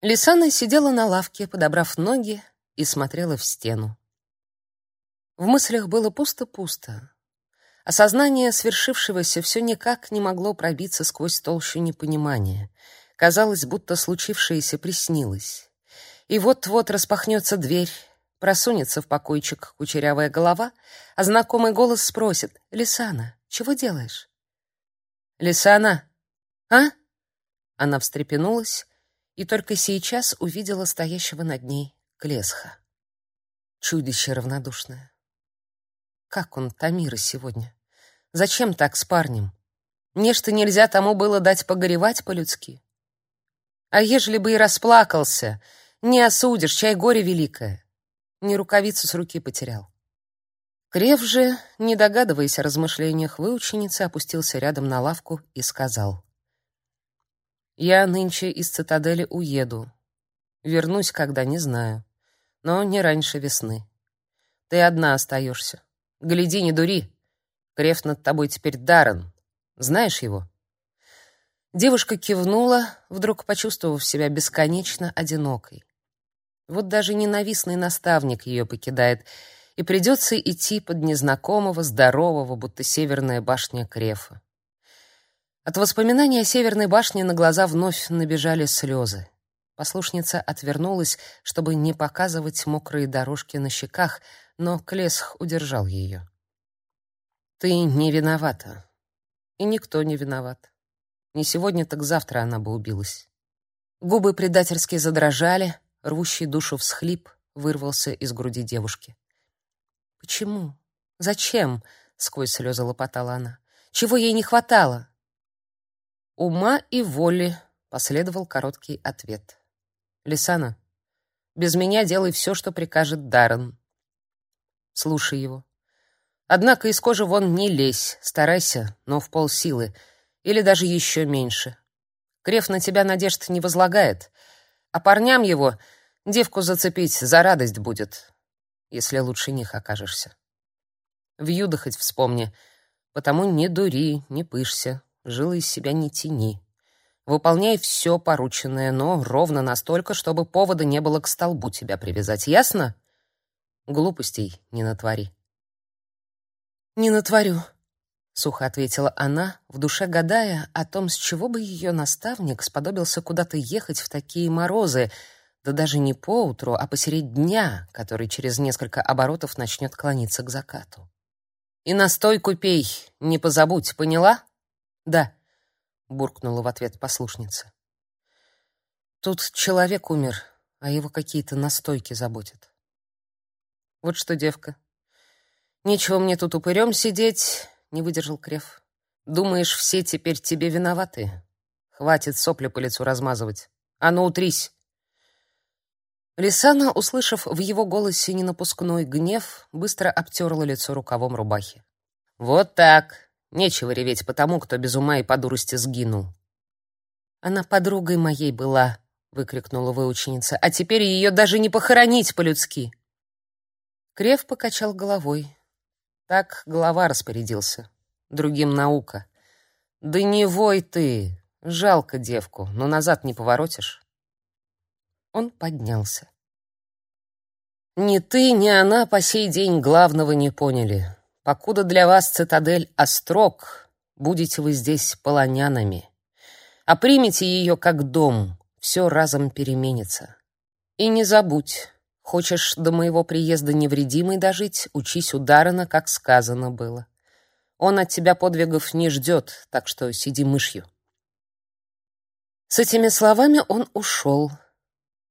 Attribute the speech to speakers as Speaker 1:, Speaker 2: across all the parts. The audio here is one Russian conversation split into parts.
Speaker 1: Лисана сидела на лавке, подобрав ноги, и смотрела в стену. В мыслях было пусто-пусто. Осознание свершившегося все никак не могло пробиться сквозь толщу непонимания. Казалось, будто случившееся приснилось. И вот-вот распахнется дверь, просунется в покойчик кучерявая голова, а знакомый голос спросит «Лисана, чего делаешь?» «Лисана, а?» Она встрепенулась, и только сейчас увидела стоящего над ней Клесха. Чудище равнодушное. Как он Тамира сегодня? Зачем так с парнем? Нечто нельзя тому было дать погоревать по-людски. А ежели бы и расплакался, не осудишь, чай горе великое. Не рукавицу с руки потерял. Крев же, не догадываясь о размышлениях выученицы, опустился рядом на лавку и сказал: я нынче из цитадели уеду. Вернусь когда, не знаю. Но не раньше весны. Ты одна остаешься. Гляди, не дури. Креф над тобой теперь Даррен. Знаешь его?» Девушка кивнула, вдруг почувствовав себя бесконечно одинокой. Вот даже ненавистный наставник ее покидает, и придется идти под незнакомого, здорового, будто северная башня Крефа. От воспоминания о Северной башне на глаза вновь набежали слезы. Послушница отвернулась, чтобы не показывать мокрые дорожки на щеках, но Клесх удержал ее. «Ты не виновата. И никто не виноват. Не сегодня, так завтра она бы убилась». Губы предательски задрожали, рвущий душу всхлип вырвался из груди девушки. «Почему? Зачем?» — сквозь слезы лопотала она. «Чего ей не хватало?» Ума и воли, последовал короткий ответ. Лисана, без меня делай все, что прикажет Даррен. Слушай его. Однако из кожи вон не лезь, старайся, но в полсилы, или даже еще меньше. Креф на тебя надежд не возлагает, а парням его девку зацепить за радость будет, если лучше них окажешься. В юда хоть вспомни, потому не дури, не пышься, Жилы из себя не тяни. Выполняй все порученное, но ровно настолько, чтобы повода не было к столбу тебя привязать. Ясно? Глупостей не натвори. Не натворю, сухо ответила она, в душе гадая о том, с чего бы ее наставник сподобился куда-то ехать в такие морозы, да даже не поутру, а посередь дня, который через несколько оборотов начнет клониться к закату. И настойку пей, не позабудь, поняла? Да, буркнула в ответ послушница. Тут человек умер, а его какие-то настойки заботят. Вот что, девка. Нечего мне тут упырем сидеть, не выдержал Крев. Думаешь, все теперь тебе виноваты? Хватит сопли по лицу размазывать. А ну утрись. Лисана, услышав в его голосе ненапускной гнев, быстро обтерла лицо рукавом рубахи. Вот так. Нечего реветь по тому, кто без ума и по дурости сгинул. Она подругой моей была, выкрикнула выученица. А теперь ее даже не похоронить по-людски. Крев покачал головой. Так глава распорядился. Другим наука. Да не вой ты, жалко девку, но назад не поворотишь. Он поднялся. Ни ты, ни она по сей день главного не поняли. Покуда для вас цитадель острог, будете вы здесь полонянами. А примите ее как дом, все разом переменится. И не забудь, хочешь до моего приезда невредимой дожить, учись у Даррена, как сказано было. Он от тебя подвигов не ждет, так что сиди мышью. С этими словами он ушел,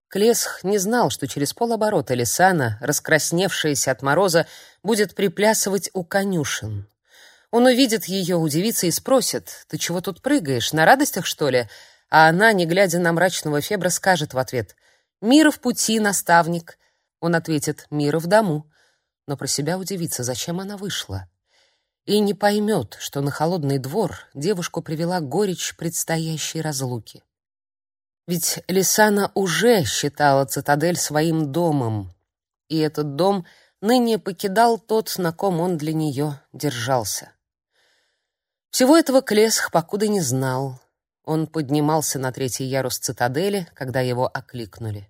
Speaker 1: Клесх не знал, что через полоборота Лисана, раскрасневшаяся от мороза, будет приплясывать у конюшен. Он увидит ее, удивится и спросит: "Ты чего тут прыгаешь? На радостях, что ли?" А она, не глядя на мрачного Фебра, скажет в ответ: "Мир в пути, наставник". Он ответит: "Мир в дому". Но про себя удивится, зачем она вышла. И не поймет, что на холодный двор девушку привела горечь предстоящей разлуки. Ведь Лисана уже считала цитадель своим домом, и этот дом ныне покидал тот, на ком он для нее держался. Всего этого Клесх покуда не знал. Он поднимался на третий ярус цитадели, когда его окликнули.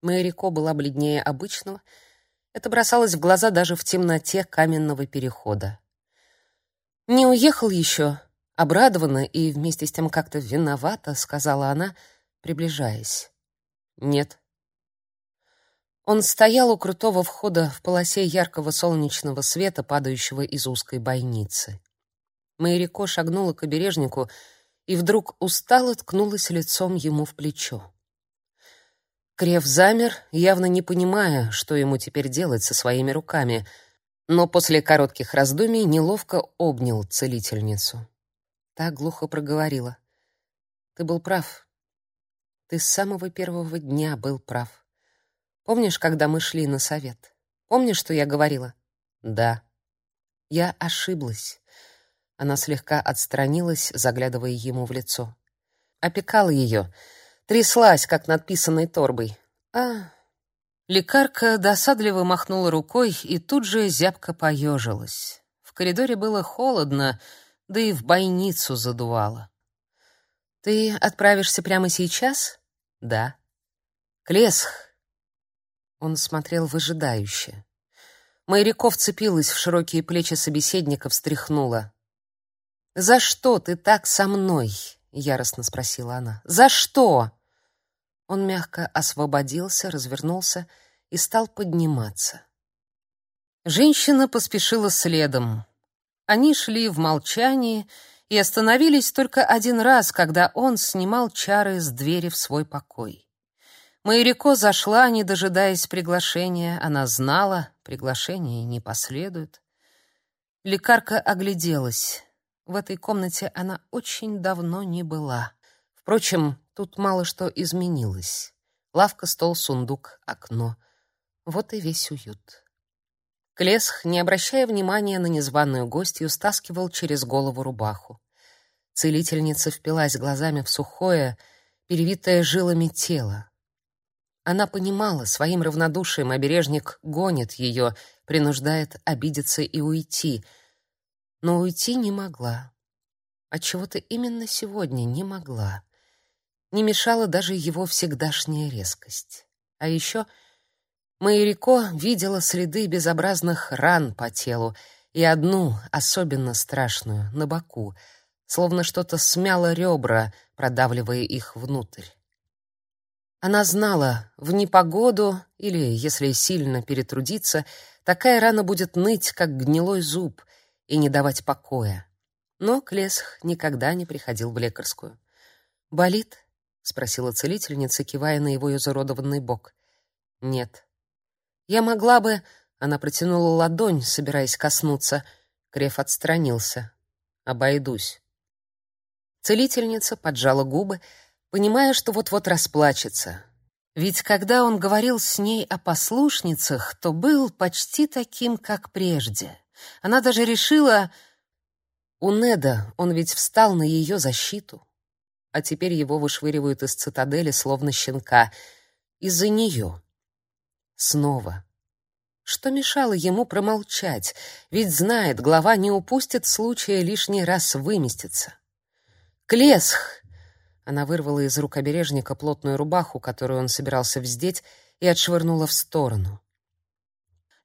Speaker 1: Мэрико была бледнее обычного. Это бросалось в глаза даже в темноте каменного перехода. «Не уехал еще?» Обрадованно и вместе с тем как-то виновата, сказала она, приближаясь. «Нет». Он стоял у крутого входа в полосе яркого солнечного света, падающего из узкой бойницы. Мэрико шагнула к обережнику и вдруг устало ткнулась лицом ему в плечо. Крев замер, явно не понимая, что ему теперь делать со своими руками, но после коротких раздумий неловко обнял целительницу. Та глухо проговорила: "Ты был прав. Ты с самого первого дня был прав. Помнишь, когда мы шли на совет? Помнишь, что я говорила?" "Да. Я ошиблась. Она слегка отстранилась, заглядывая ему в лицо. Опекала ее, тряслась, как над писаной торбой. А, лекарка досадливо махнула рукой и тут же зябко поежилась. В коридоре было холодно, да и в бойницу задувало. Ты отправишься прямо сейчас? Да. Клесх. Он смотрел выжидающе. Майряков вцепилась в широкие плечи собеседника, встряхнула. «За что ты так со мной?» — яростно спросила она. «За что?» Он мягко освободился, развернулся и стал подниматься. Женщина поспешила следом. Они шли в молчании и остановились только один раз, когда он снимал чары с двери в свой покой. Майрико зашла, не дожидаясь приглашения. Она знала, приглашение не последует. Лекарка огляделась. В этой комнате она очень давно не была. Впрочем, тут мало что изменилось. Лавка, стол, сундук, окно. Вот и весь уют. Клесх, не обращая внимания на незваную гостью, стаскивал через голову рубаху. Целительница впилась глазами в сухое, перевитое жилами тело. Она понимала, своим равнодушием обережник гонит ее, принуждает обидеться и уйти — но уйти не могла. От чего-то именно сегодня не могла. Не мешала даже его всегдашняя резкость. А еще Майрико видела следы безобразных ран по телу и одну, особенно страшную, на боку, словно что-то смяло ребра, продавливая их внутрь. Она знала, в непогоду или, если сильно перетрудиться, такая рана будет ныть, как гнилой зуб, и не давать покоя. Но Клесх никогда не приходил в лекарскую. «Болит?» — спросила целительница, кивая на его изуродованный бок. «Нет». «Я могла бы...» — она протянула ладонь, собираясь коснуться. Креф отстранился. «Обойдусь». Целительница поджала губы, понимая, что вот-вот расплачется. Ведь когда он говорил с ней о послушницах, то был почти таким, как прежде. Она даже решила... У Неда он ведь встал на ее защиту. А теперь его вышвыривают из цитадели, словно щенка. Из-за нее. Снова. Что мешало ему промолчать? Ведь знает, глава не упустит случая лишний раз выместиться. «Клесх!» Она вырвала из рук обережника плотную рубаху, которую он собирался вздеть, и отшвырнула в сторону.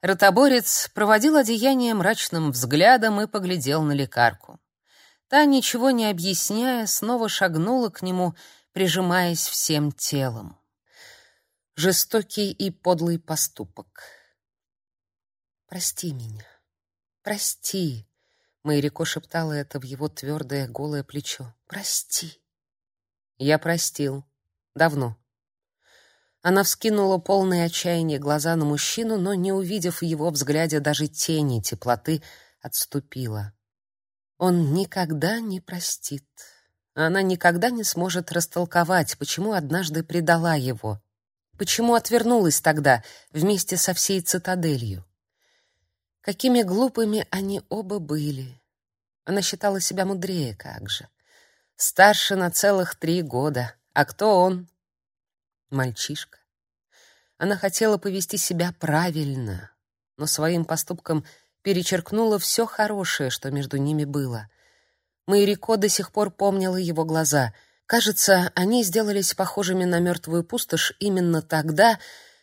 Speaker 1: Ротоборец проводил одеяние мрачным взглядом и поглядел на лекарку. Та, ничего не объясняя, снова шагнула к нему, прижимаясь всем телом. Жестокий и подлый поступок. «Прости меня, прости», — Майрико шептала это в его твердое голое плечо. «Прости». «Я простил. Давно». Она вскинула полные отчаяния глаза на мужчину, но, не увидев в его взгляде даже тени теплоты, отступила. Он никогда не простит. Она никогда не сможет растолковать, почему однажды предала его. Почему отвернулась тогда вместе со всей цитаделью. Какими глупыми они оба были. Она считала себя мудрее, как же. Старше на целых три года. А кто он? мальчишка. Она хотела повести себя правильно, но своим поступком перечеркнула все хорошее, что между ними было. Майрико до сих пор помнила его глаза, Кажется, они сделались похожими на мертвую пустошь именно тогда,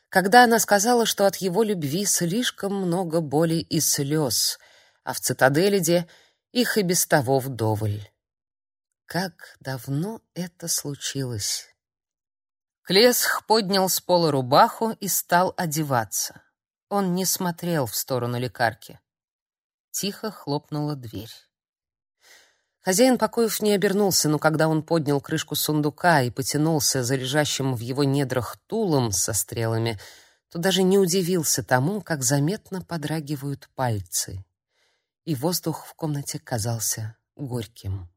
Speaker 1: когда она сказала, что от его любви слишком много боли и слез, а в цитадели их и без того вдоволь. Как давно это случилось? Клесх поднял с пола рубаху и стал одеваться. Он не смотрел в сторону лекарки. Тихо хлопнула дверь. Хозяин покоев не обернулся, но когда он поднял крышку сундука и потянулся за лежащим в его недрах тулом со стрелами, то даже не удивился тому, как заметно подрагивают пальцы. И воздух в комнате казался горьким.